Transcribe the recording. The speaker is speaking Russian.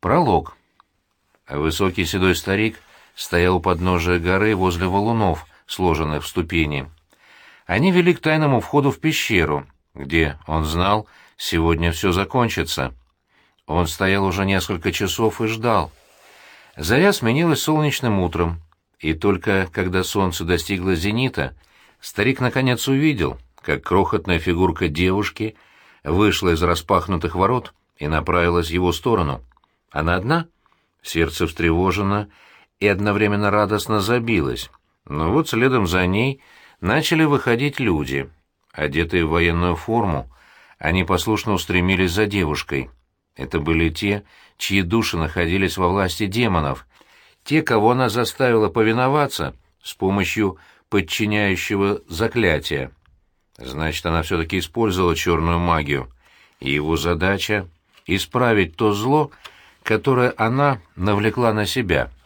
Пролог. Высокий седой старик стоял у подножия горы возле валунов, сложенных в ступени. Они вели к тайному входу в пещеру, где, он знал, сегодня все закончится. Он стоял уже несколько часов и ждал. Заря сменилась солнечным утром, и только когда солнце достигло зенита, старик наконец увидел, как крохотная фигурка девушки вышла из распахнутых ворот и направилась в его сторону. Она одна? Сердце встревожено и одновременно радостно забилось. Но вот следом за ней начали выходить люди. Одетые в военную форму, они послушно устремились за девушкой. Это были те, чьи души находились во власти демонов, те, кого она заставила повиноваться с помощью подчиняющего заклятия. Значит, она все-таки использовала черную магию, и его задача — исправить то зло, которое она навлекла на себя —